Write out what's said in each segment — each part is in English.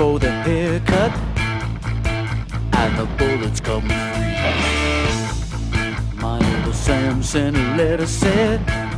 for the haircut, and the bullets come free. My little Samson letter said.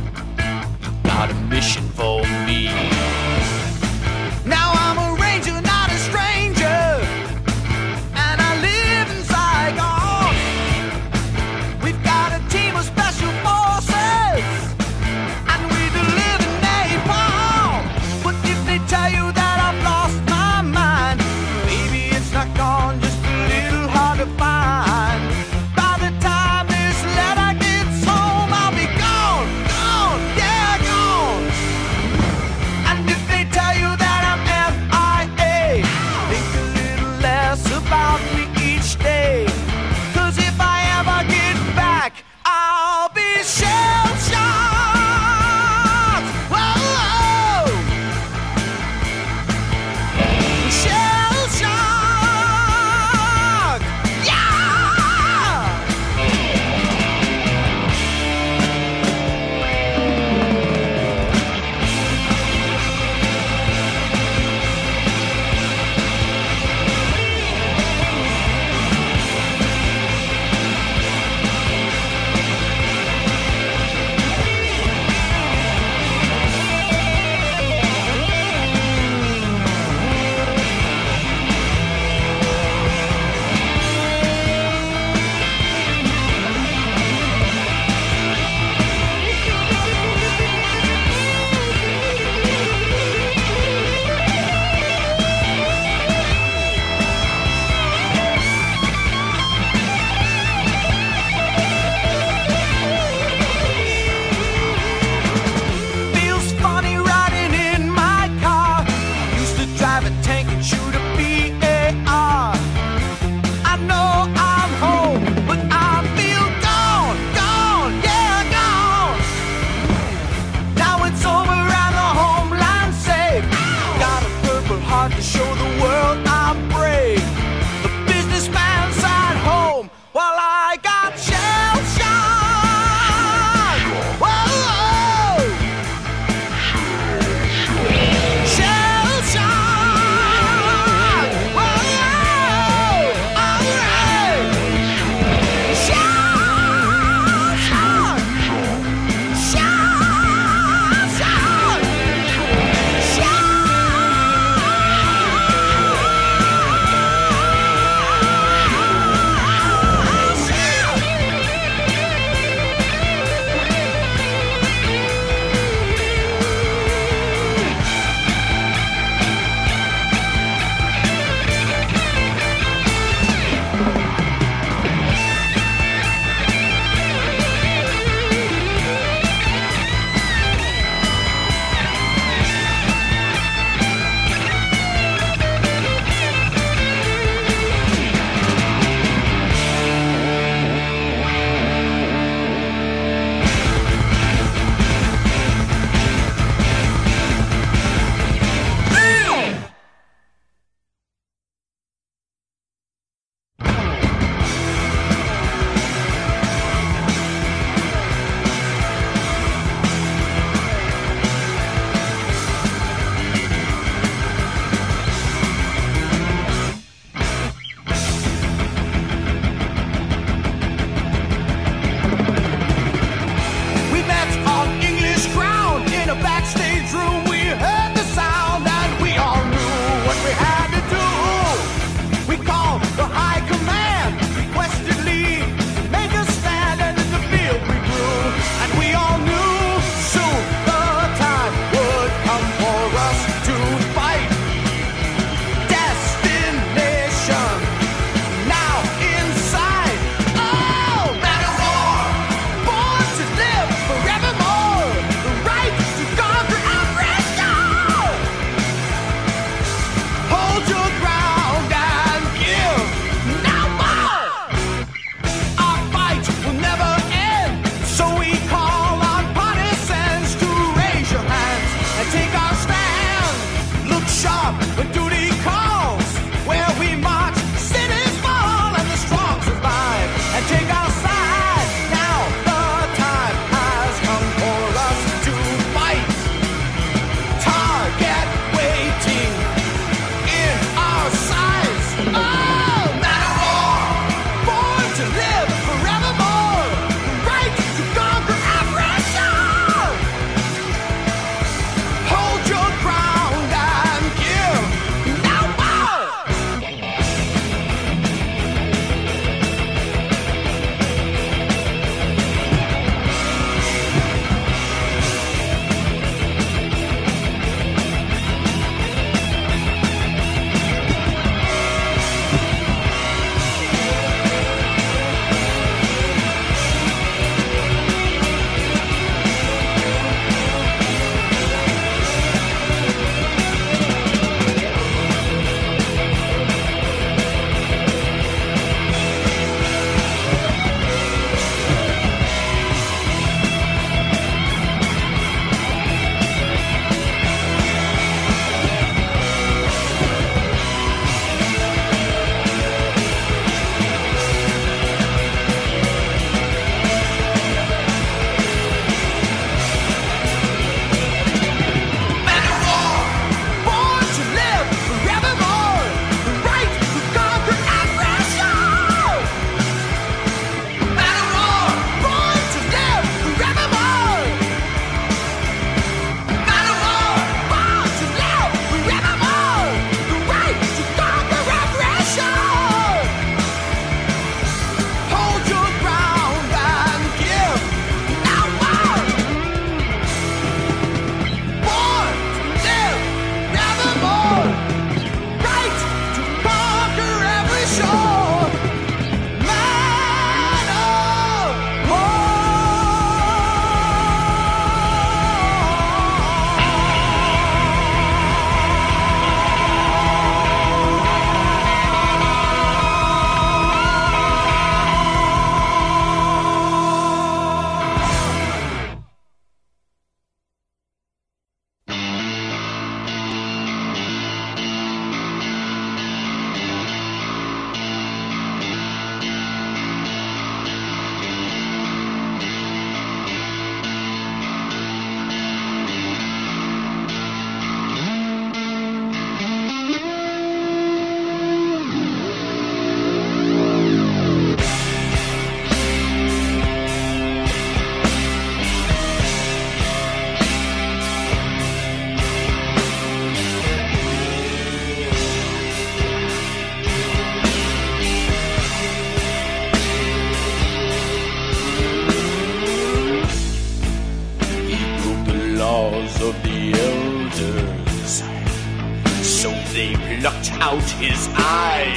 Out his eye.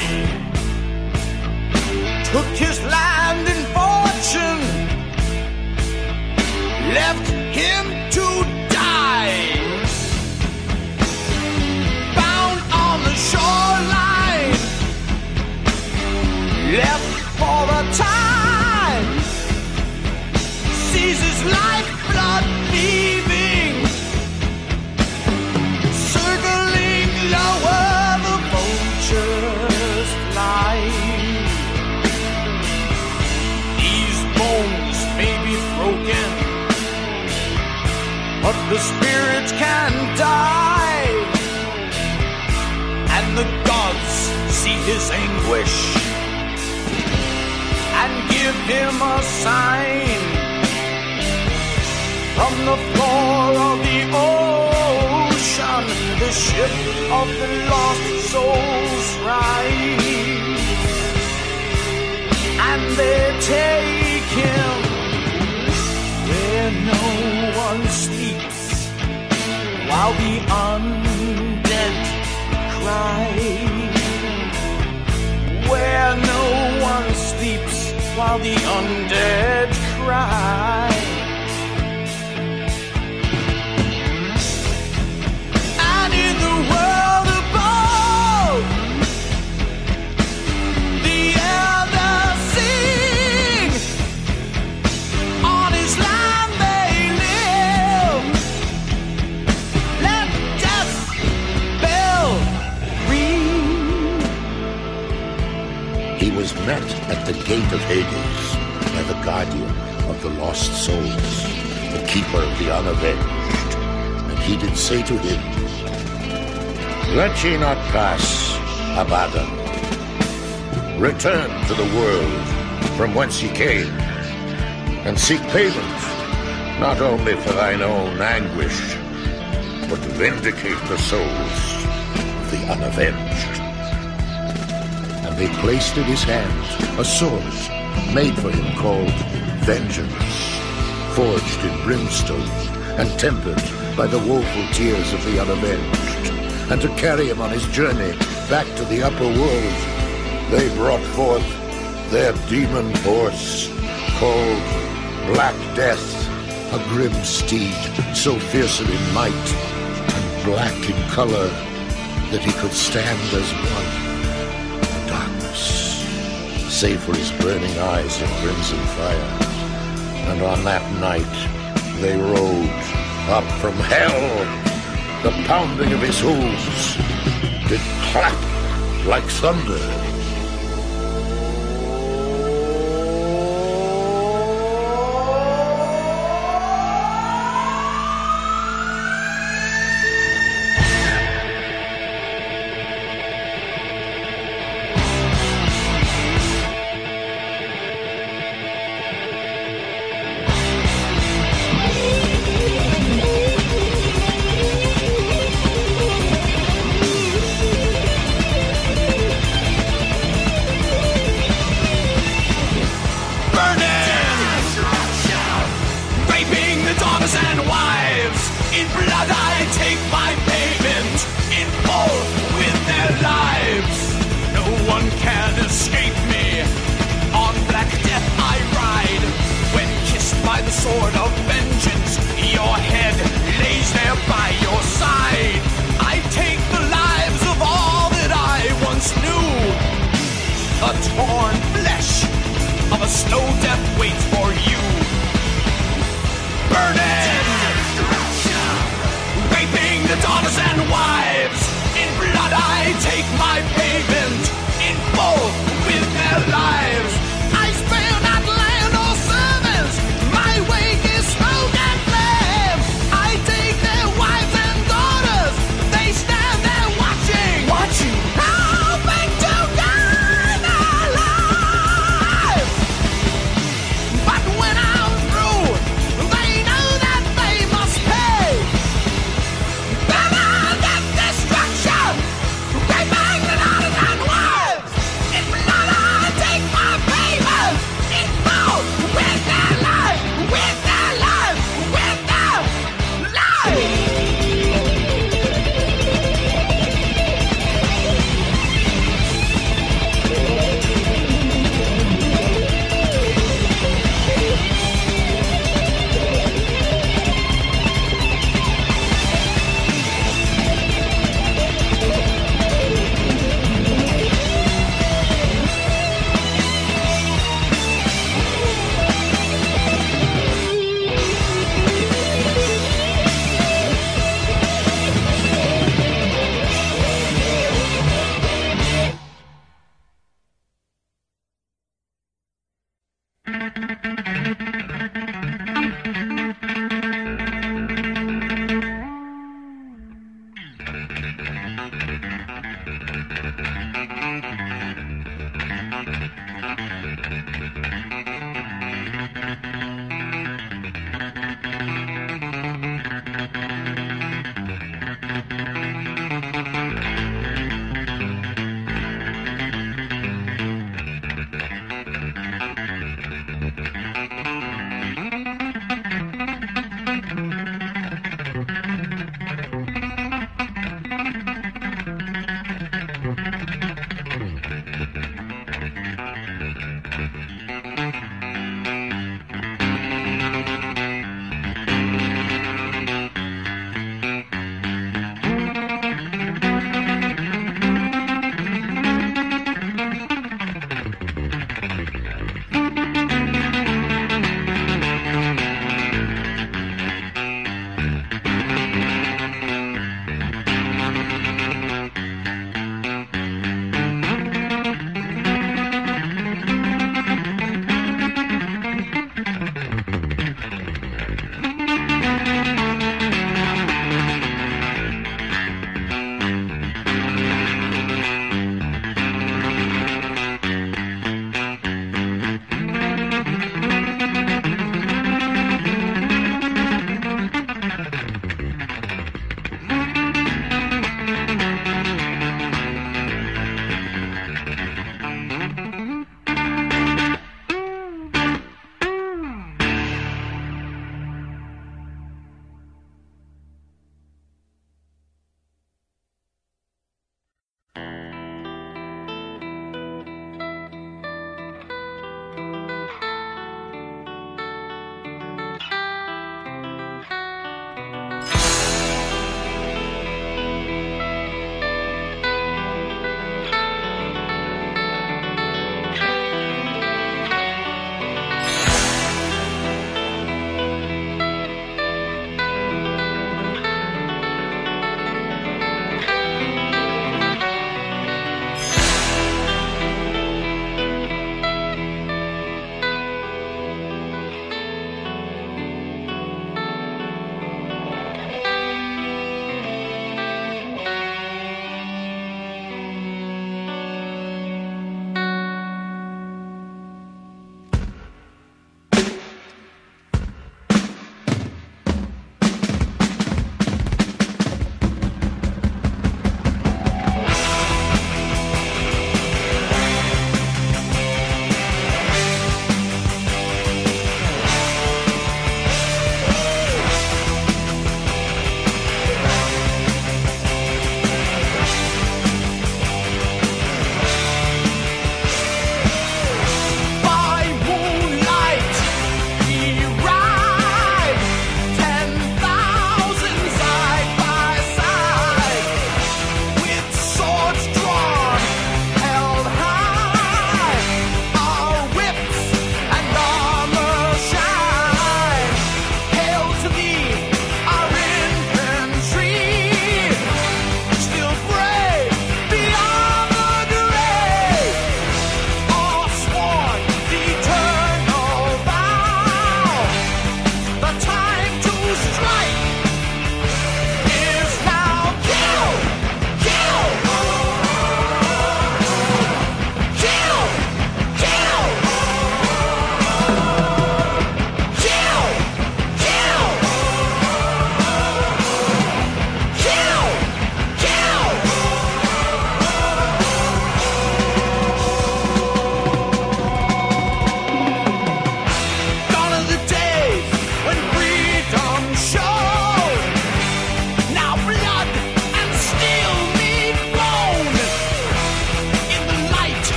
Took his land anguish and give him a sign from the floor of the ocean. The ship of the lost souls rise, and they take him where no one sleeps, while the undead cry. Where no one sleeps, while the undead cry. At the gate of Hades by the guardian of the lost souls, the keeper of the unavenged. And he did say to him, Let ye not pass, Abaddon. Return to the world from whence ye came, and seek payment, not only for thine own anguish, but to vindicate the souls of the unavenged they placed in his hand a sword made for him called Vengeance, forged in brimstone and tempered by the woeful tears of the unavenged. And to carry him on his journey back to the upper world, they brought forth their demon horse called Black Death, a grim steed so fearsome in might and black in color that he could stand as one save for his burning eyes of crimson fire. And on that night they rode up from hell. The pounding of his hooves did clap like thunder.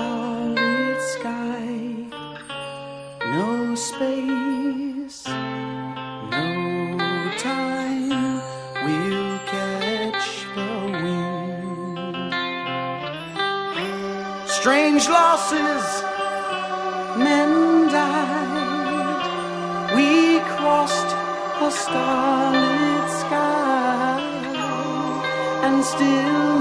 Starlit sky. No space, no time. We'll catch the wind. Strange losses, men died. We crossed a starlit sky, and still